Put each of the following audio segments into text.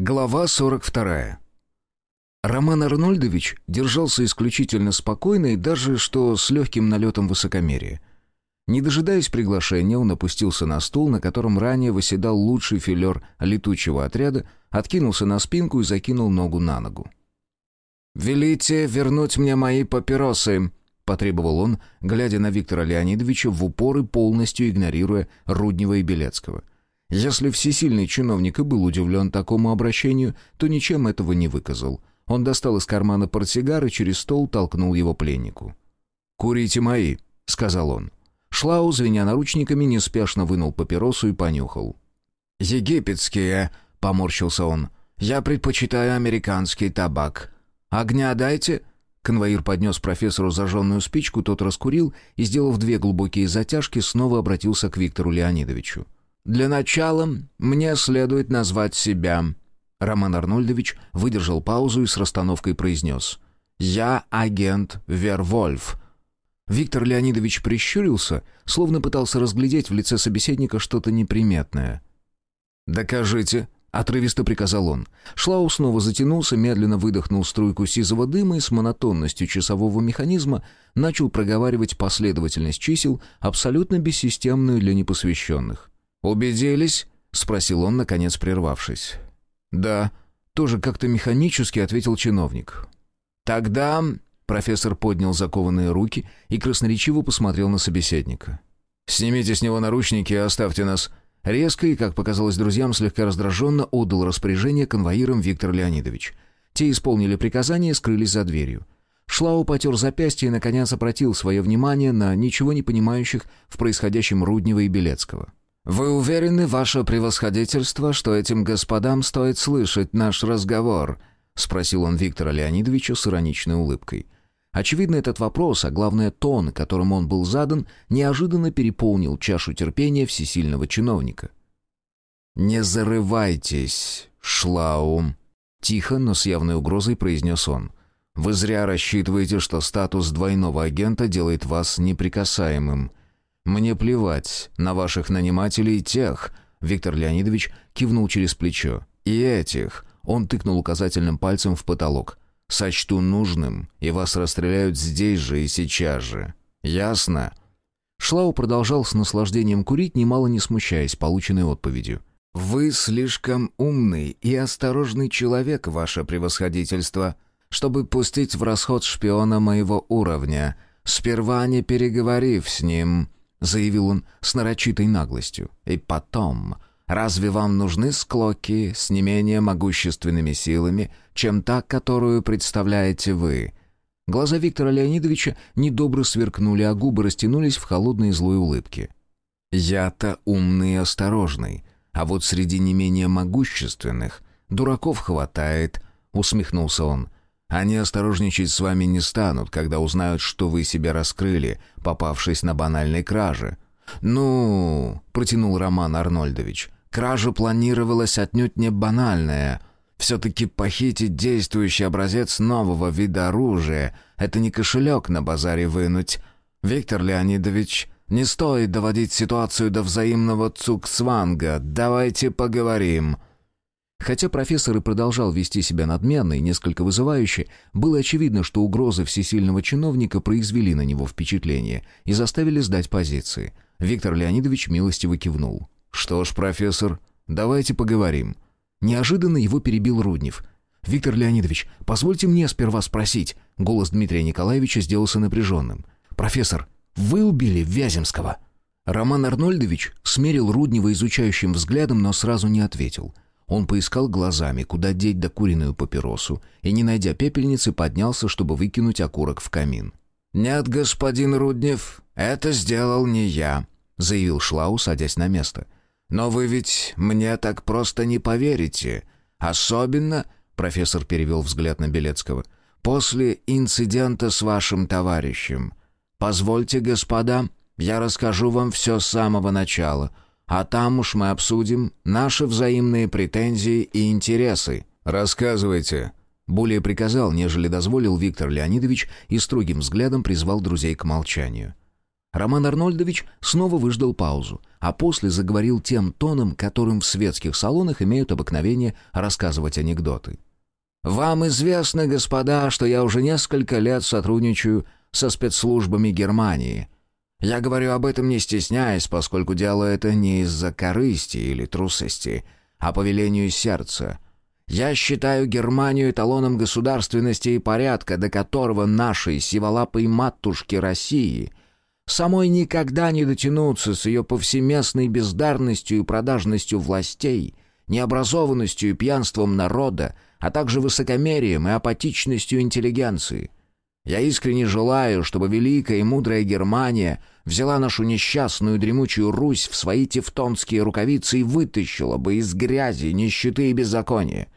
Глава 42. Роман Арнольдович держался исключительно спокойно и даже что с легким налетом высокомерия. Не дожидаясь приглашения, он опустился на стул, на котором ранее восседал лучший филер летучего отряда, откинулся на спинку и закинул ногу на ногу. «Велите вернуть мне мои папиросы», — потребовал он, глядя на Виктора Леонидовича в упор и полностью игнорируя Руднева и Белецкого — если всесильный чиновник и был удивлен такому обращению, то ничем этого не выказал. Он достал из кармана портсигар и через стол толкнул его пленнику. «Курите мои», — сказал он. Шлау, звеня наручниками, неспешно вынул папиросу и понюхал. «Египетские», — поморщился он. «Я предпочитаю американский табак. Огня дайте». Конвоир поднес профессору зажженную спичку, тот раскурил и, сделав две глубокие затяжки, снова обратился к Виктору Леонидовичу. «Для начала мне следует назвать себя». Роман Арнольдович выдержал паузу и с расстановкой произнес. «Я агент Вервольф». Виктор Леонидович прищурился, словно пытался разглядеть в лице собеседника что-то неприметное. «Докажите», — отрывисто приказал он. Шлау снова затянулся, медленно выдохнул струйку сизого дыма и с монотонностью часового механизма начал проговаривать последовательность чисел, абсолютно бессистемную для непосвященных. «Убедились?» — спросил он, наконец прервавшись. «Да», — тоже как-то механически ответил чиновник. «Тогда...» — профессор поднял закованные руки и красноречиво посмотрел на собеседника. «Снимите с него наручники и оставьте нас». Резко и, как показалось друзьям, слегка раздраженно отдал распоряжение конвоирам Виктор Леонидович. Те исполнили приказание и скрылись за дверью. Шлау потер запястье и, наконец, обратил свое внимание на ничего не понимающих в происходящем Руднева и Белецкого. «Вы уверены, ваше превосходительство, что этим господам стоит слышать наш разговор?» — спросил он Виктора Леонидовича с ироничной улыбкой. Очевидно, этот вопрос, а главное тон, которым он был задан, неожиданно переполнил чашу терпения всесильного чиновника. «Не зарывайтесь, Шлау!» — тихо, но с явной угрозой произнес он. «Вы зря рассчитываете, что статус двойного агента делает вас неприкасаемым. «Мне плевать на ваших нанимателей тех», — Виктор Леонидович кивнул через плечо. «И этих», — он тыкнул указательным пальцем в потолок. «Сочту нужным, и вас расстреляют здесь же и сейчас же. Ясно?» Шлау продолжал с наслаждением курить, немало не смущаясь полученной отповедью. «Вы слишком умный и осторожный человек, ваше превосходительство, чтобы пустить в расход шпиона моего уровня, сперва не переговорив с ним». — заявил он с нарочитой наглостью. «И потом, разве вам нужны склоки с не менее могущественными силами, чем та, которую представляете вы?» Глаза Виктора Леонидовича недобро сверкнули, а губы растянулись в холодной злой улыбке. «Я-то умный и осторожный, а вот среди не менее могущественных дураков хватает», — усмехнулся он. Они осторожничать с вами не станут, когда узнают, что вы себя раскрыли, попавшись на банальной краже. «Ну...» — протянул Роман Арнольдович. «Кража планировалась отнюдь не банальная. Все-таки похитить действующий образец нового вида оружия — это не кошелек на базаре вынуть. Виктор Леонидович, не стоит доводить ситуацию до взаимного цуксванга. Давайте поговорим». Хотя профессор и продолжал вести себя надменно и несколько вызывающе, было очевидно, что угрозы всесильного чиновника произвели на него впечатление и заставили сдать позиции. Виктор Леонидович милостиво кивнул. «Что ж, профессор, давайте поговорим». Неожиданно его перебил Руднев. «Виктор Леонидович, позвольте мне сперва спросить». Голос Дмитрия Николаевича сделался напряженным. «Профессор, вы убили Вяземского?» Роман Арнольдович смерил Руднева изучающим взглядом, но сразу не ответил – он поискал глазами, куда деть докуренную папиросу, и, не найдя пепельницы, поднялся, чтобы выкинуть окурок в камин. «Нет, господин Руднев, это сделал не я», — заявил Шлау, садясь на место. «Но вы ведь мне так просто не поверите. Особенно...» — профессор перевел взгляд на Белецкого. «После инцидента с вашим товарищем. Позвольте, господа, я расскажу вам все с самого начала» А там уж мы обсудим наши взаимные претензии и интересы. Рассказывайте. Более приказал, нежели дозволил Виктор Леонидович и строгим взглядом призвал друзей к молчанию. Роман Арнольдович снова выждал паузу, а после заговорил тем тоном, которым в светских салонах имеют обыкновение рассказывать анекдоты. «Вам известно, господа, что я уже несколько лет сотрудничаю со спецслужбами Германии. Я говорю об этом не стесняясь, поскольку дело это не из-за корысти или трусости, а по велению сердца. Я считаю Германию эталоном государственности и порядка, до которого нашей сиволапой матушки России самой никогда не дотянуться с ее повсеместной бездарностью и продажностью властей, необразованностью и пьянством народа, а также высокомерием и апатичностью интеллигенции. Я искренне желаю, чтобы великая и мудрая Германия взяла нашу несчастную дремучую Русь в свои тевтонские рукавицы и вытащила бы из грязи, нищеты и беззакония.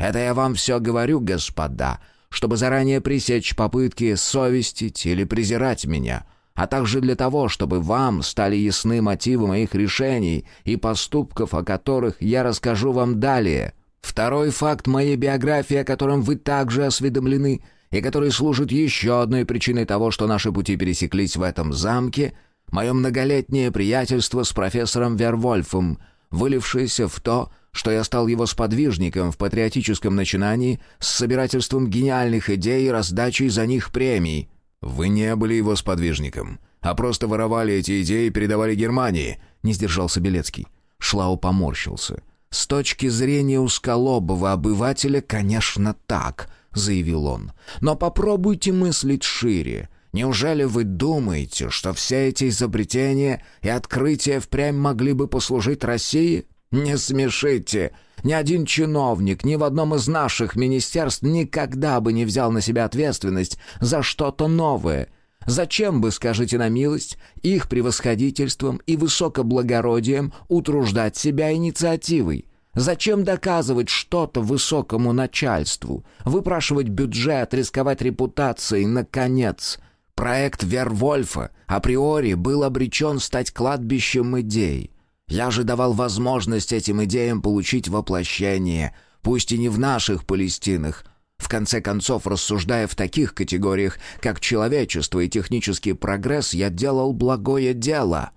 Это я вам все говорю, господа, чтобы заранее пресечь попытки совестить или презирать меня — а также для того, чтобы вам стали ясны мотивы моих решений и поступков, о которых я расскажу вам далее. Второй факт моей биографии, о котором вы также осведомлены, и который служит еще одной причиной того, что наши пути пересеклись в этом замке, мое многолетнее приятельство с профессором Вервольфом, вылившееся в то, что я стал его сподвижником в патриотическом начинании с собирательством гениальных идей и раздачей за них премий. «Вы не были его сподвижником, а просто воровали эти идеи и передавали Германии», — не сдержался Белецкий. Шлау поморщился. «С точки зрения узколобого обывателя, конечно, так», — заявил он. «Но попробуйте мыслить шире. Неужели вы думаете, что все эти изобретения и открытия впрямь могли бы послужить России? Не смешите!» Ни один чиновник ни в одном из наших министерств никогда бы не взял на себя ответственность за что-то новое. Зачем бы, скажите на милость, их превосходительством и высокоблагородием утруждать себя инициативой? Зачем доказывать что-то высокому начальству, выпрашивать бюджет, рисковать репутацией, наконец? Проект Вервольфа априори был обречен стать кладбищем идей. Я же давал возможность этим идеям получить воплощение, пусть и не в наших Палестинах, в конце концов, рассуждая в таких категориях, как человечество и технический прогресс, я делал благое дело.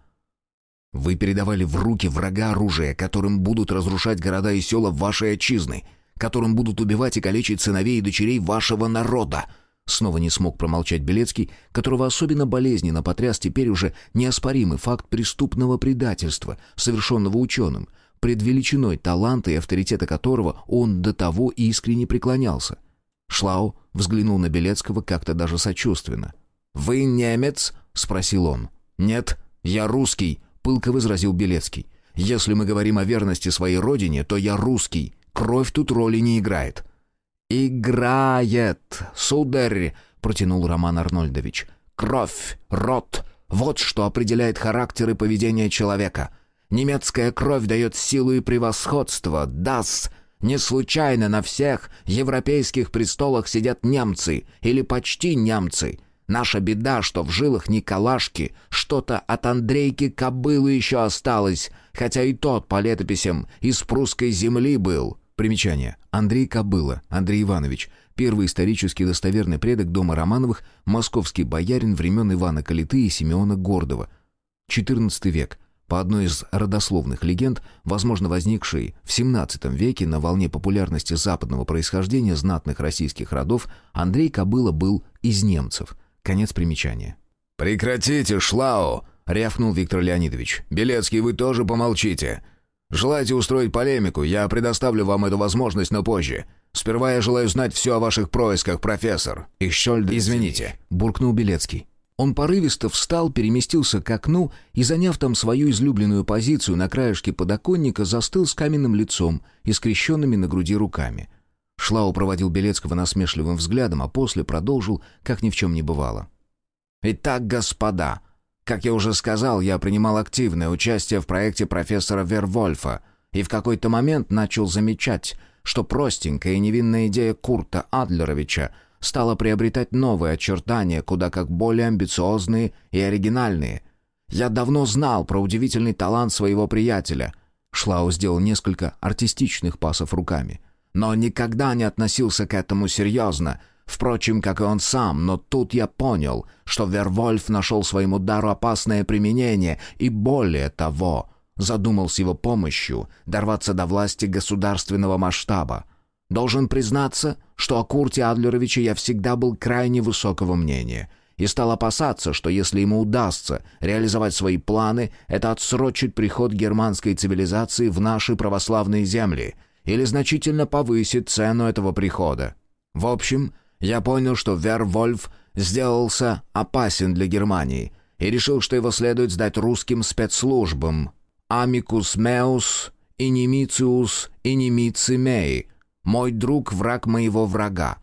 Вы передавали в руки врага оружие, которым будут разрушать города и села вашей отчизны, которым будут убивать и калечить сыновей и дочерей вашего народа, Снова не смог промолчать Белецкий, которого особенно болезненно потряс теперь уже неоспоримый факт преступного предательства, совершенного ученым, пред величиной таланта и авторитета которого он до того искренне преклонялся. Шлау взглянул на Белецкого как-то даже сочувственно. «Вы немец?» — спросил он. «Нет, я русский», — пылко возразил Белецкий. «Если мы говорим о верности своей родине, то я русский. Кровь тут роли не играет». «Играет, сударь!» — протянул Роман Арнольдович. «Кровь, рот — вот что определяет характер и поведение человека. Немецкая кровь дает силу и превосходство. Дас! Не случайно на всех европейских престолах сидят немцы или почти немцы». Наша беда, что в жилах Николашки что-то от Андрейки Кобылы еще осталось, хотя и тот по летописям из прусской земли был. Примечание. Андрей Кобыла, Андрей Иванович, первый исторически достоверный предок дома Романовых, московский боярин времен Ивана Калиты и Симеона Гордова. XIV век. По одной из родословных легенд, возможно возникшей в XVII веке на волне популярности западного происхождения знатных российских родов, Андрей Кобыла был из немцев. Конец примечания. «Прекратите, Шлау!» — рявкнул Виктор Леонидович. «Белецкий, вы тоже помолчите. Желаете устроить полемику, я предоставлю вам эту возможность, но позже. Сперва я желаю знать все о ваших происках, профессор. Ихшольд, извините», — буркнул Белецкий. Он порывисто встал, переместился к окну и, заняв там свою излюбленную позицию на краешке подоконника, застыл с каменным лицом и скрещенными на груди руками. Шлау проводил Белецкого насмешливым взглядом, а после продолжил, как ни в чем не бывало. «Итак, господа, как я уже сказал, я принимал активное участие в проекте профессора Вервольфа и в какой-то момент начал замечать, что простенькая и невинная идея Курта Адлеровича стала приобретать новые очертания, куда как более амбициозные и оригинальные. Я давно знал про удивительный талант своего приятеля. Шлау сделал несколько артистичных пасов руками. Но никогда не относился к этому серьезно — Впрочем, как и он сам, но тут я понял, что Вервольф нашел своему дару опасное применение, и более того, задумал с его помощью дорваться до власти государственного масштаба. Должен признаться, что о Курте Адлеровиче я всегда был крайне высокого мнения и стал опасаться, что если ему удастся реализовать свои планы, это отсрочит приход германской цивилизации в наши православные земли или значительно повысит цену этого прихода. В общем, я понял, что Вервольф сделался опасен для Германии и решил, что его следует сдать русским спецслужбам. Амикус Меус, Инимициус, Инимицимей. Мой друг — враг моего врага.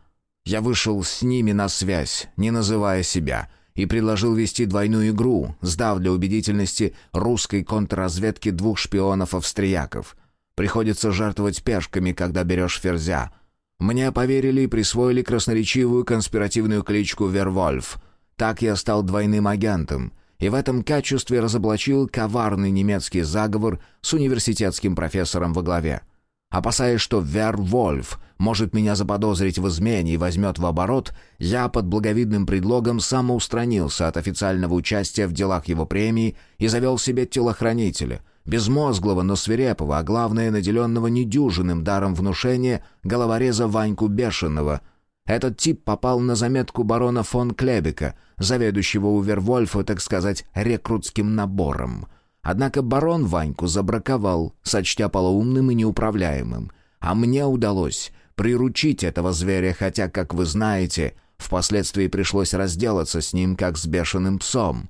Я вышел с ними на связь, не называя себя, и предложил вести двойную игру, сдав для убедительности русской контрразведке двух шпионов-австрияков. Приходится жертвовать пешками, когда берешь ферзя — мне поверили и присвоили красноречивую конспиративную кличку «Вервольф». Так я стал двойным агентом, и в этом качестве разоблачил коварный немецкий заговор с университетским профессором во главе. Опасаясь, что Вервольф может меня заподозрить в измене и возьмет в оборот, я под благовидным предлогом самоустранился от официального участия в делах его премии и завел себе телохранителя — безмозглого, но свирепого, а главное, наделенного недюжинным даром внушения, головореза Ваньку Бешеного. Этот тип попал на заметку барона фон Клебека, заведующего у Вервольфа, так сказать, рекрутским набором. Однако барон Ваньку забраковал, сочтя полоумным и неуправляемым. А мне удалось приручить этого зверя, хотя, как вы знаете, впоследствии пришлось разделаться с ним, как с бешеным псом.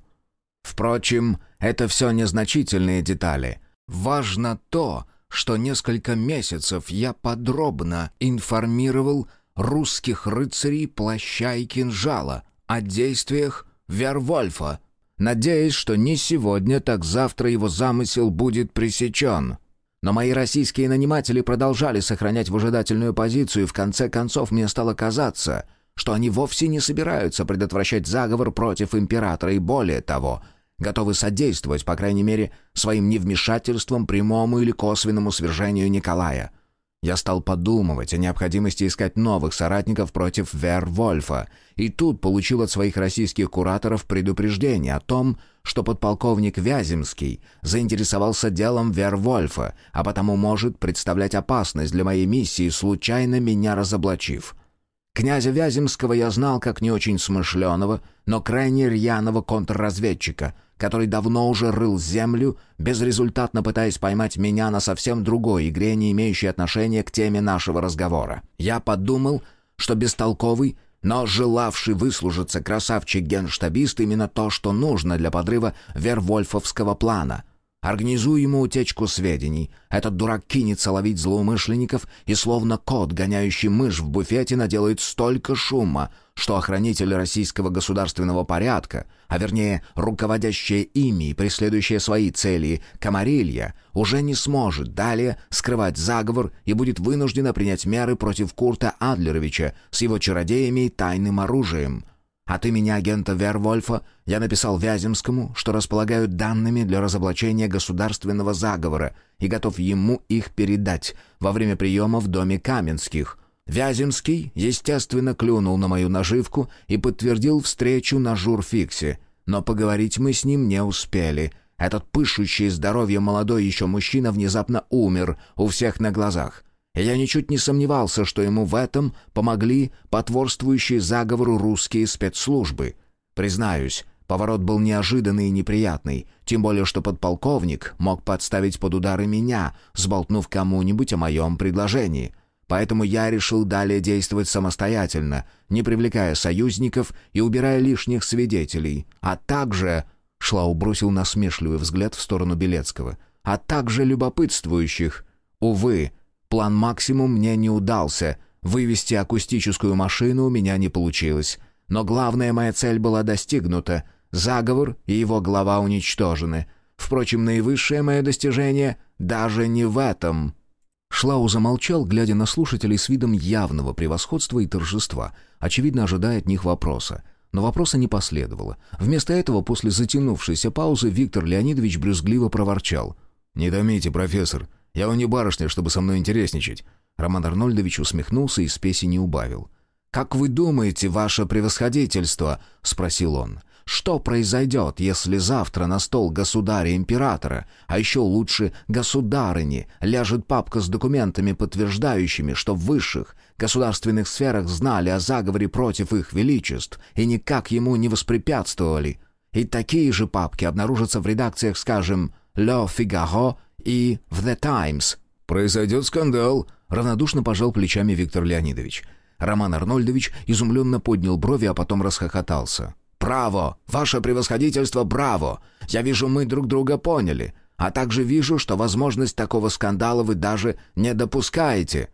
Впрочем, это все незначительные детали. Важно то, что несколько месяцев я подробно информировал русских рыцарей плаща и кинжала о действиях Вервольфа, надеясь, что не сегодня, так завтра его замысел будет пресечен. Но мои российские наниматели продолжали сохранять выжидательную позицию, и в конце концов мне стало казаться, что они вовсе не собираются предотвращать заговор против императора и более того — готовы содействовать, по крайней мере, своим невмешательством прямому или косвенному свержению Николая. Я стал подумывать о необходимости искать новых соратников против Вервольфа, и тут получил от своих российских кураторов предупреждение о том, что подполковник Вяземский заинтересовался делом Вервольфа, а потому может представлять опасность для моей миссии, случайно меня разоблачив. Князя Вяземского я знал как не очень смышленого, но крайне рьяного контрразведчика — который давно уже рыл землю, безрезультатно пытаясь поймать меня на совсем другой игре, не имеющей отношения к теме нашего разговора. Я подумал, что бестолковый, но желавший выслужиться красавчик-генштабист именно то, что нужно для подрыва вервольфовского плана. Организую ему утечку сведений. Этот дурак кинется ловить злоумышленников и, словно кот, гоняющий мышь в буфете, наделает столько шума, что охранители российского государственного порядка, а вернее руководящие ими и преследующие свои цели Комарилья, уже не сможет далее скрывать заговор и будет вынуждена принять меры против Курта Адлеровича с его чародеями и тайным оружием. От имени агента Вервольфа я написал Вяземскому, что располагаю данными для разоблачения государственного заговора и готов ему их передать во время приема в доме Каменских. Вяземский, естественно, клюнул на мою наживку и подтвердил встречу на журфиксе, но поговорить мы с ним не успели. Этот пышущий здоровье молодой еще мужчина внезапно умер у всех на глазах. Я ничуть не сомневался, что ему в этом помогли потворствующие заговору русские спецслужбы. Признаюсь, поворот был неожиданный и неприятный, тем более что подполковник мог подставить под удары меня, сболтнув кому-нибудь о моем предложении. Поэтому я решил далее действовать самостоятельно, не привлекая союзников и убирая лишних свидетелей, а также... Шлау бросил насмешливый взгляд в сторону Белецкого. «А также любопытствующих. Увы, План «Максимум» мне не удался. Вывести акустическую машину у меня не получилось. Но главная моя цель была достигнута. Заговор и его глава уничтожены. Впрочем, наивысшее мое достижение даже не в этом. Шлау замолчал, глядя на слушателей с видом явного превосходства и торжества, очевидно ожидая от них вопроса. Но вопроса не последовало. Вместо этого, после затянувшейся паузы, Виктор Леонидович брюзгливо проворчал. «Не томите, профессор. Я вам не барышня, чтобы со мной интересничать». Роман Арнольдович усмехнулся и спеси не убавил. «Как вы думаете, ваше превосходительство?» — спросил он. «Что произойдет, если завтра на стол государя-императора, а еще лучше государыни, ляжет папка с документами, подтверждающими, что в высших государственных сферах знали о заговоре против их величеств и никак ему не воспрепятствовали? И такие же папки обнаружатся в редакциях, скажем, «Le Figaro» и в «The Times». «Произойдет скандал», — равнодушно пожал плечами Виктор Леонидович. Роман Арнольдович изумленно поднял брови, а потом расхохотался. «Браво! Ваше превосходительство, браво! Я вижу, мы друг друга поняли. А также вижу, что возможность такого скандала вы даже не допускаете».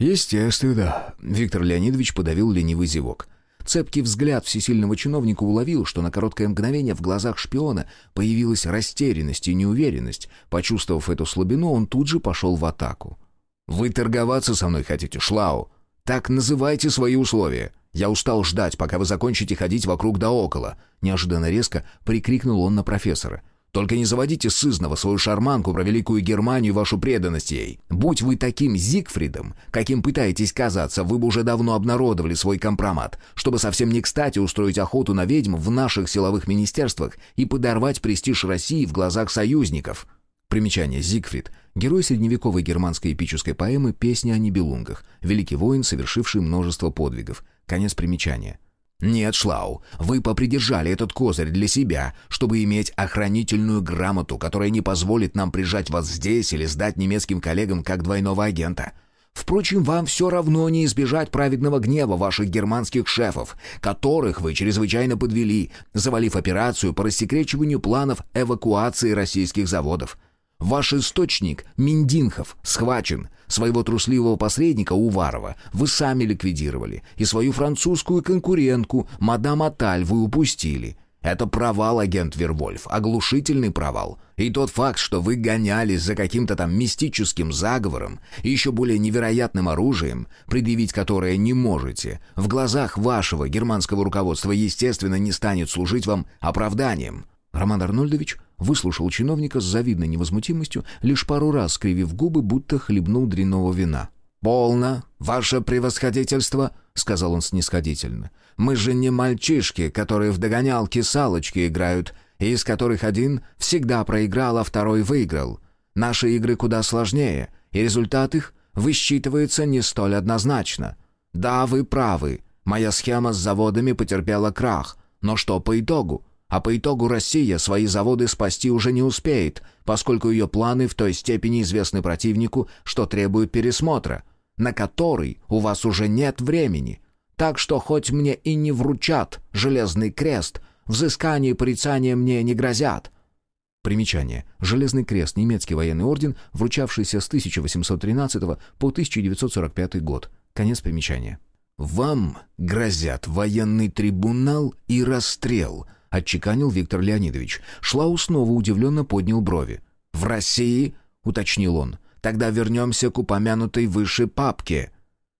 «Естественно», — Виктор Леонидович подавил ленивый зевок. Цепкий взгляд всесильного чиновника уловил, что на короткое мгновение в глазах шпиона появилась растерянность и неуверенность. Почувствовав эту слабину, он тут же пошел в атаку. «Вы торговаться со мной хотите, Шлау? Так называйте свои условия. Я устал ждать, пока вы закончите ходить вокруг да около». Неожиданно резко прикрикнул он на профессора. Только не заводите сызново свою шарманку про Великую Германию и вашу преданность ей. Будь вы таким Зигфридом, каким пытаетесь казаться, вы бы уже давно обнародовали свой компромат, чтобы совсем не кстати устроить охоту на ведьм в наших силовых министерствах и подорвать престиж России в глазах союзников. Примечание. Зигфрид. Герой средневековой германской эпической поэмы «Песня о Нибелунгах». Великий воин, совершивший множество подвигов. Конец примечания. «Нет, Шлау, вы попридержали этот козырь для себя, чтобы иметь охранительную грамоту, которая не позволит нам прижать вас здесь или сдать немецким коллегам как двойного агента. Впрочем, вам все равно не избежать праведного гнева ваших германских шефов, которых вы чрезвычайно подвели, завалив операцию по рассекречиванию планов эвакуации российских заводов. Ваш источник, Миндинхов, схвачен. Своего трусливого посредника Уварова вы сами ликвидировали. И свою французскую конкурентку, мадам Аталь, вы упустили. Это провал, агент Вервольф, оглушительный провал. И тот факт, что вы гонялись за каким-то там мистическим заговором и еще более невероятным оружием, предъявить которое не можете, в глазах вашего германского руководства, естественно, не станет служить вам оправданием. Роман Арнольдович выслушал чиновника с завидной невозмутимостью, лишь пару раз скривив губы, будто хлебнул дрянного вина. «Полно, ваше превосходительство», — сказал он снисходительно. «Мы же не мальчишки, которые в догонялки салочки играют, и из которых один всегда проиграл, а второй выиграл. Наши игры куда сложнее, и результат их высчитывается не столь однозначно. Да, вы правы, моя схема с заводами потерпела крах, но что по итогу? А по итогу Россия свои заводы спасти уже не успеет, поскольку ее планы в той степени известны противнику, что требуют пересмотра, на который у вас уже нет времени. Так что хоть мне и не вручат железный крест, взыскание и порицание мне не грозят». Примечание. Железный крест – немецкий военный орден, вручавшийся с 1813 по 1945 год. Конец примечания. «Вам грозят военный трибунал и расстрел», — отчеканил Виктор Леонидович. Шлау снова удивленно поднял брови. «В России?» — уточнил он. «Тогда вернемся к упомянутой выше папке».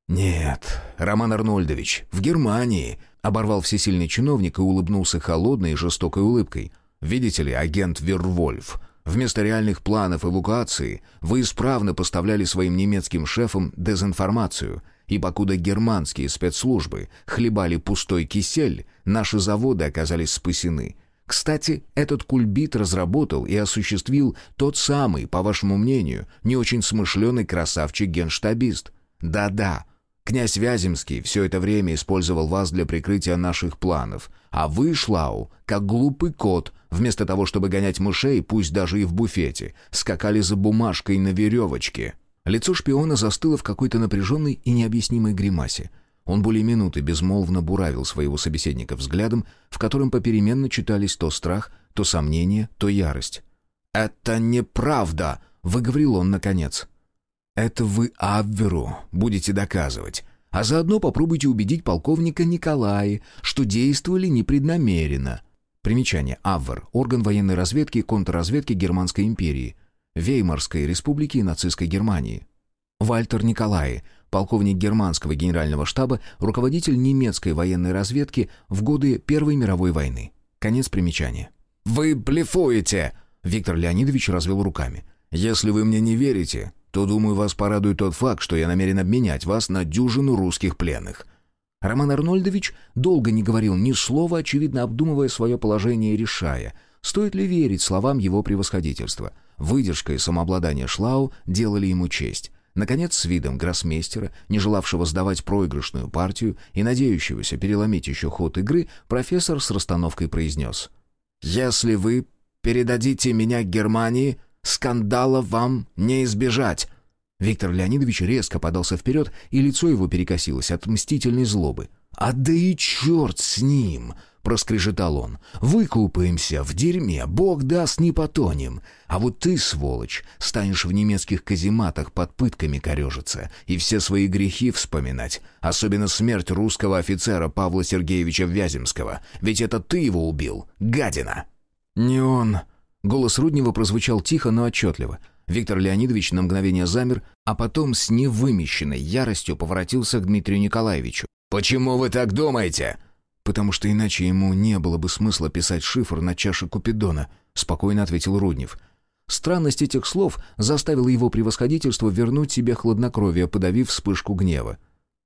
«Нет, Роман Арнольдович, в Германии», — оборвал всесильный чиновник и улыбнулся холодной и жестокой улыбкой. «Видите ли, агент Вервольф, вместо реальных планов эвакуации вы исправно поставляли своим немецким шефам дезинформацию». И покуда германские спецслужбы хлебали пустой кисель, наши заводы оказались спасены. Кстати, этот кульбит разработал и осуществил тот самый, по вашему мнению, не очень смышленый красавчик-генштабист. Да-да, князь Вяземский все это время использовал вас для прикрытия наших планов, а вы, Шлау, как глупый кот, вместо того, чтобы гонять мышей, пусть даже и в буфете, скакали за бумажкой на веревочке». Лицо шпиона застыло в какой-то напряженной и необъяснимой гримасе. Он более минуты безмолвно буравил своего собеседника взглядом, в котором попеременно читались то страх, то сомнение, то ярость. «Это неправда!» — выговорил он наконец. «Это вы Абверу будете доказывать. А заодно попробуйте убедить полковника Николая, что действовали непреднамеренно». Примечание. Абвер — орган военной разведки и контрразведки Германской империи — Веймарской республики и нацистской Германии. Вальтер Николай, полковник германского генерального штаба, руководитель немецкой военной разведки в годы Первой мировой войны. Конец примечания. «Вы блефуете!» Виктор Леонидович развел руками. «Если вы мне не верите, то, думаю, вас порадует тот факт, что я намерен обменять вас на дюжину русских пленных». Роман Арнольдович долго не говорил ни слова, очевидно обдумывая свое положение и решая, стоит ли верить словам его превосходительства. Выдержка и самообладание Шлау делали ему честь. Наконец, с видом гроссмейстера, не желавшего сдавать проигрышную партию и надеющегося переломить еще ход игры, профессор с расстановкой произнес. «Если вы передадите меня Германии, скандала вам не избежать». Виктор Леонидович резко подался вперед, и лицо его перекосилось от мстительной злобы. «А да и черт с ним!» — проскрежетал он. «Выкупаемся в дерьме, бог даст, не потонем. А вот ты, сволочь, станешь в немецких казематах под пытками корежиться и все свои грехи вспоминать, особенно смерть русского офицера Павла Сергеевича Вяземского, ведь это ты его убил, гадина!» «Не он!» — голос Руднева прозвучал тихо, но отчетливо — Виктор Леонидович на мгновение замер, а потом с невымещенной яростью поворотился к Дмитрию Николаевичу. «Почему вы так думаете?» «Потому что иначе ему не было бы смысла писать шифр на чаше Купидона», — спокойно ответил Руднев. Странность этих слов заставила его превосходительство вернуть себе хладнокровие, подавив вспышку гнева.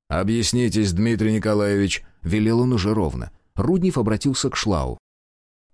«Объяснитесь, Дмитрий Николаевич», — велел он уже ровно. Руднев обратился к Шлау.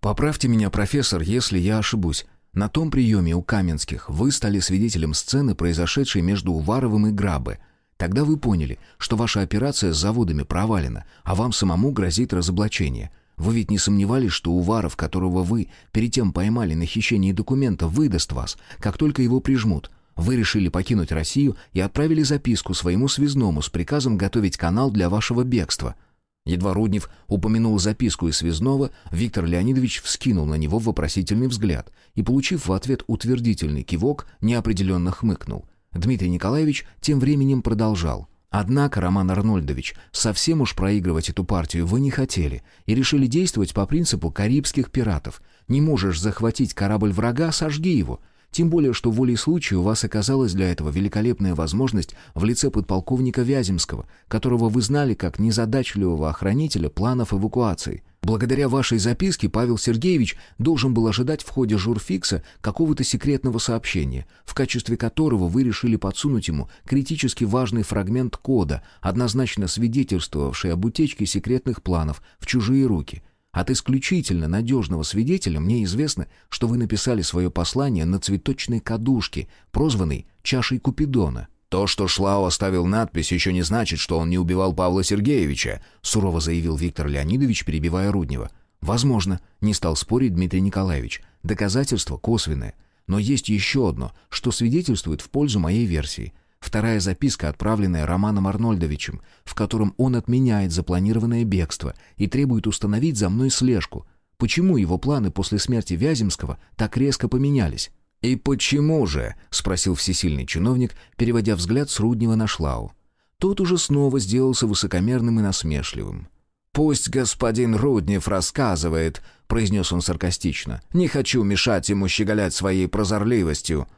«Поправьте меня, профессор, если я ошибусь. На том приеме у Каменских вы стали свидетелем сцены, произошедшей между Уваровым и Грабы. Тогда вы поняли, что ваша операция с заводами провалена, а вам самому грозит разоблачение. Вы ведь не сомневались, что Уваров, которого вы перед тем поймали на хищении документа, выдаст вас, как только его прижмут. Вы решили покинуть Россию и отправили записку своему связному с приказом готовить канал для вашего бегства – Едва Руднев упомянул записку из связного, Виктор Леонидович вскинул на него вопросительный взгляд и, получив в ответ утвердительный кивок, неопределенно хмыкнул. Дмитрий Николаевич тем временем продолжал. «Однако, Роман Арнольдович, совсем уж проигрывать эту партию вы не хотели и решили действовать по принципу карибских пиратов. Не можешь захватить корабль врага, сожги его. Тем более, что волей случая у вас оказалась для этого великолепная возможность в лице подполковника Вяземского, которого вы знали как незадачливого охранителя планов эвакуации. Благодаря вашей записке Павел Сергеевич должен был ожидать в ходе журфикса какого-то секретного сообщения, в качестве которого вы решили подсунуть ему критически важный фрагмент кода, однозначно свидетельствовавший об утечке секретных планов в чужие руки – от исключительно надежного свидетеля мне известно, что вы написали свое послание на цветочной кадушке, прозванной «чашей Купидона». «То, что Шлау оставил надпись, еще не значит, что он не убивал Павла Сергеевича», сурово заявил Виктор Леонидович, перебивая Руднева. «Возможно», — не стал спорить Дмитрий Николаевич. «Доказательство косвенное. Но есть еще одно, что свидетельствует в пользу моей версии. Вторая записка, отправленная Романом Арнольдовичем, в котором он отменяет запланированное бегство и требует установить за мной слежку. Почему его планы после смерти Вяземского так резко поменялись? «И почему же?» — спросил всесильный чиновник, переводя взгляд с Руднева на Шлау. Тот уже снова сделался высокомерным и насмешливым. «Пусть господин Руднев рассказывает», — произнес он саркастично. «Не хочу мешать ему щеголять своей прозорливостью».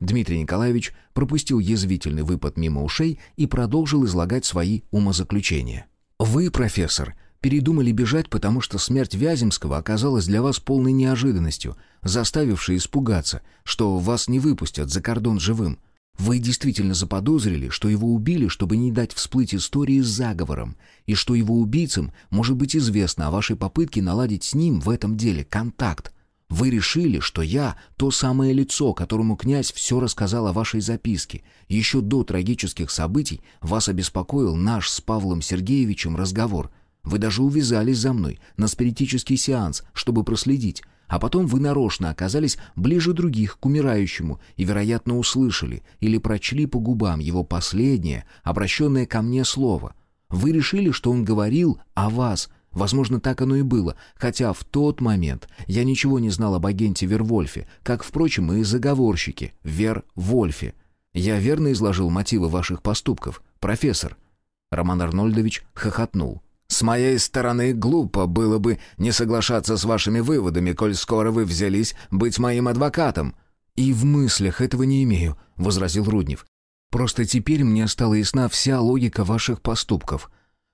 Дмитрий Николаевич пропустил язвительный выпад мимо ушей и продолжил излагать свои умозаключения. «Вы, профессор, передумали бежать, потому что смерть Вяземского оказалась для вас полной неожиданностью, заставившей испугаться, что вас не выпустят за кордон живым. Вы действительно заподозрили, что его убили, чтобы не дать всплыть истории с заговором, и что его убийцам может быть известно о вашей попытке наладить с ним в этом деле контакт. Вы решили, что я то самое лицо, которому князь все рассказал о вашей записке. Еще до трагических событий вас обеспокоил наш с Павлом Сергеевичем разговор. Вы даже увязались за мной на спиритический сеанс, чтобы проследить. А потом вы нарочно оказались ближе других к умирающему и, вероятно, услышали или прочли по губам его последнее, обращенное ко мне слово. Вы решили, что он говорил о вас – Возможно, так оно и было, хотя в тот момент я ничего не знал об агенте Вервольфе, как, впрочем, и заговорщике Вервольфе. Я верно изложил мотивы ваших поступков, профессор?» Роман Арнольдович хохотнул. «С моей стороны глупо было бы не соглашаться с вашими выводами, коль скоро вы взялись быть моим адвокатом». «И в мыслях этого не имею», — возразил Руднев. «Просто теперь мне стала ясна вся логика ваших поступков.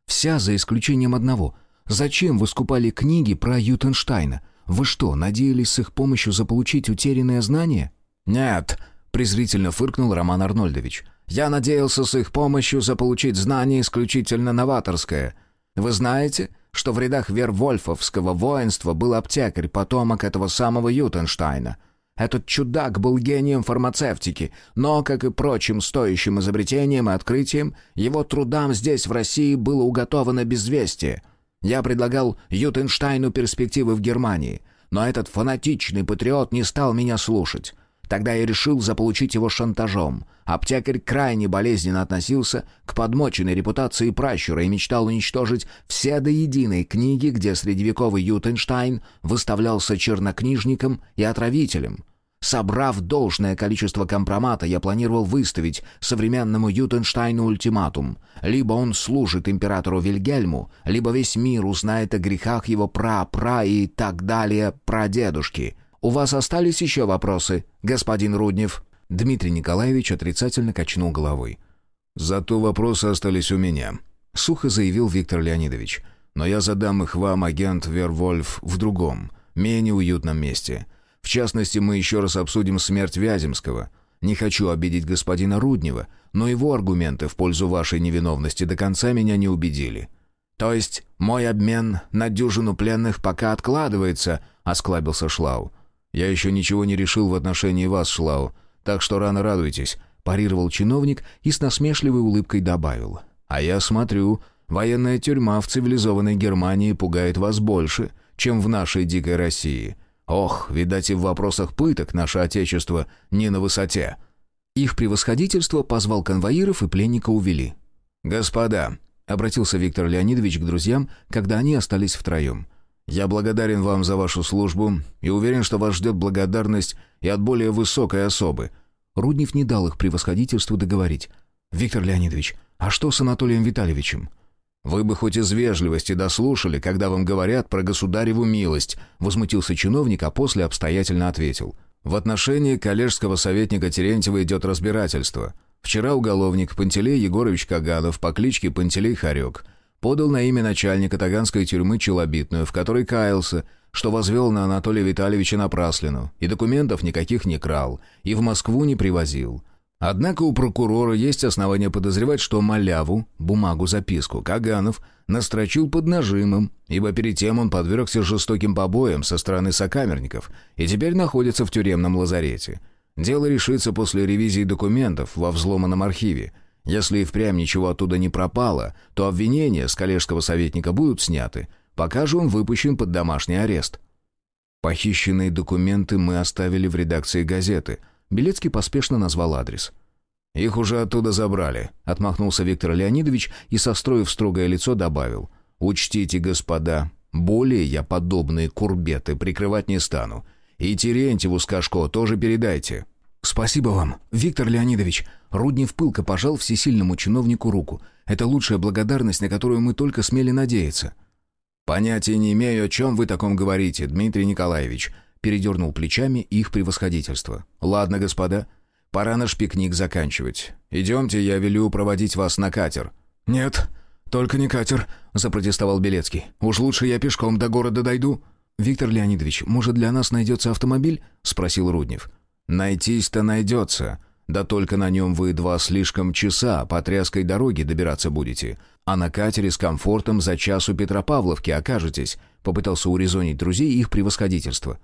Вся, за исключением одного — Зачем вы скупали книги про Ютенштайна? Вы что, надеялись с их помощью заполучить утерянное знание?» «Нет», — презрительно фыркнул Роман Арнольдович. «Я надеялся с их помощью заполучить знание исключительно новаторское. Вы знаете, что в рядах Вервольфовского воинства был аптекарь, потомок этого самого Ютенштайна? Этот чудак был гением фармацевтики, но, как и прочим стоящим изобретением и открытием, его трудам здесь, в России, было уготовано безвестие. Я предлагал Ютенштайну перспективы в Германии, но этот фанатичный патриот не стал меня слушать. Тогда я решил заполучить его шантажом. Аптекарь крайне болезненно относился к подмоченной репутации пращура и мечтал уничтожить все до единой книги, где средневековый Ютенштайн выставлялся чернокнижником и отравителем. Собрав должное количество компромата, я планировал выставить современному Ютенштайну ультиматум. Либо он служит императору Вильгельму, либо весь мир узнает о грехах его пра-пра и так далее прадедушки — «У вас остались еще вопросы, господин Руднев?» Дмитрий Николаевич отрицательно качнул головой. «Зато вопросы остались у меня», — сухо заявил Виктор Леонидович. «Но я задам их вам, агент Вервольф, в другом, менее уютном месте. В частности, мы еще раз обсудим смерть Вяземского. Не хочу обидеть господина Руднева, но его аргументы в пользу вашей невиновности до конца меня не убедили». «То есть мой обмен на дюжину пленных пока откладывается?» — осклабился Шлау. «Я еще ничего не решил в отношении вас, Шлау, так что рано радуйтесь», — парировал чиновник и с насмешливой улыбкой добавил. «А я смотрю, военная тюрьма в цивилизованной Германии пугает вас больше, чем в нашей дикой России. Ох, видать, и в вопросах пыток наше Отечество не на высоте». Их превосходительство позвал конвоиров и пленника увели. «Господа», — обратился Виктор Леонидович к друзьям, когда они остались втроем, — я благодарен вам за вашу службу и уверен, что вас ждет благодарность и от более высокой особы». Руднев не дал их превосходительству договорить. «Виктор Леонидович, а что с Анатолием Витальевичем?» «Вы бы хоть из вежливости дослушали, когда вам говорят про государеву милость», возмутился чиновник, а после обстоятельно ответил. «В отношении коллежского советника Терентьева идет разбирательство. Вчера уголовник Пантелей Егорович Каганов по кличке Пантелей Харек – подал на имя начальника Таганской тюрьмы Челобитную, в которой каялся, что возвел на Анатолия Витальевича напраслину, и документов никаких не крал, и в Москву не привозил. Однако у прокурора есть основания подозревать, что маляву, бумагу-записку, Каганов настрочил под нажимом, ибо перед тем он подвергся жестоким побоям со стороны сокамерников и теперь находится в тюремном лазарете. Дело решится после ревизии документов во взломанном архиве – если и впрямь ничего оттуда не пропало, то обвинения с коллежского советника будут сняты, пока же он выпущен под домашний арест. Похищенные документы мы оставили в редакции газеты. Белецкий поспешно назвал адрес. «Их уже оттуда забрали», — отмахнулся Виктор Леонидович и, состроив строгое лицо, добавил. «Учтите, господа, более я подобные курбеты прикрывать не стану. И Терентьеву с Кашко тоже передайте». «Спасибо вам, Виктор Леонидович!» Руднев пылко пожал всесильному чиновнику руку. «Это лучшая благодарность, на которую мы только смели надеяться». «Понятия не имею, о чем вы таком говорите, Дмитрий Николаевич», передернул плечами их превосходительство. «Ладно, господа, пора наш пикник заканчивать. Идемте, я велю проводить вас на катер». «Нет, только не катер», — запротестовал Белецкий. «Уж лучше я пешком до города дойду». «Виктор Леонидович, может, для нас найдется автомобиль?» — спросил Руднев. Найтись-то найдется. Да только на нем вы два слишком часа по тряской дороге добираться будете. А на катере с комфортом за час у Петропавловки окажетесь», — попытался урезонить друзей их превосходительство.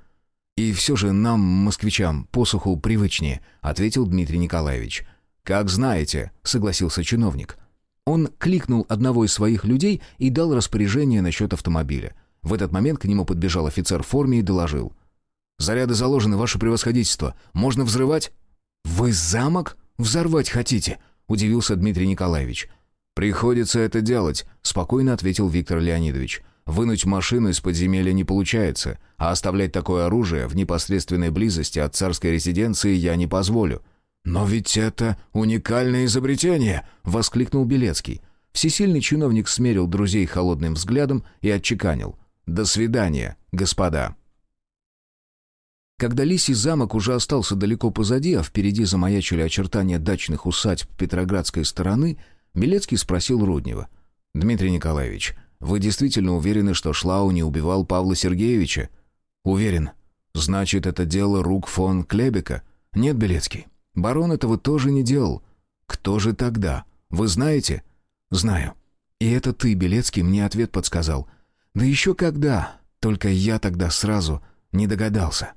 «И все же нам, москвичам, посуху привычнее», — ответил Дмитрий Николаевич. «Как знаете», — согласился чиновник. Он кликнул одного из своих людей и дал распоряжение насчет автомобиля. В этот момент к нему подбежал офицер в форме и доложил. Заряды заложены, ваше превосходительство. Можно взрывать?» «Вы замок взорвать хотите?» — удивился Дмитрий Николаевич. «Приходится это делать», — спокойно ответил Виктор Леонидович. «Вынуть машину из подземелья не получается, а оставлять такое оружие в непосредственной близости от царской резиденции я не позволю». «Но ведь это уникальное изобретение!» — воскликнул Белецкий. Всесильный чиновник смерил друзей холодным взглядом и отчеканил. «До свидания, господа». Когда Лисий замок уже остался далеко позади, а впереди замаячили очертания дачных усадьб Петроградской стороны, Белецкий спросил Руднева. «Дмитрий Николаевич, вы действительно уверены, что Шлау не убивал Павла Сергеевича?» «Уверен. Значит, это дело рук фон Клебека?» «Нет, Белецкий. Барон этого тоже не делал. Кто же тогда? Вы знаете?» «Знаю. И это ты, Белецкий, мне ответ подсказал. Да еще когда, только я тогда сразу не догадался».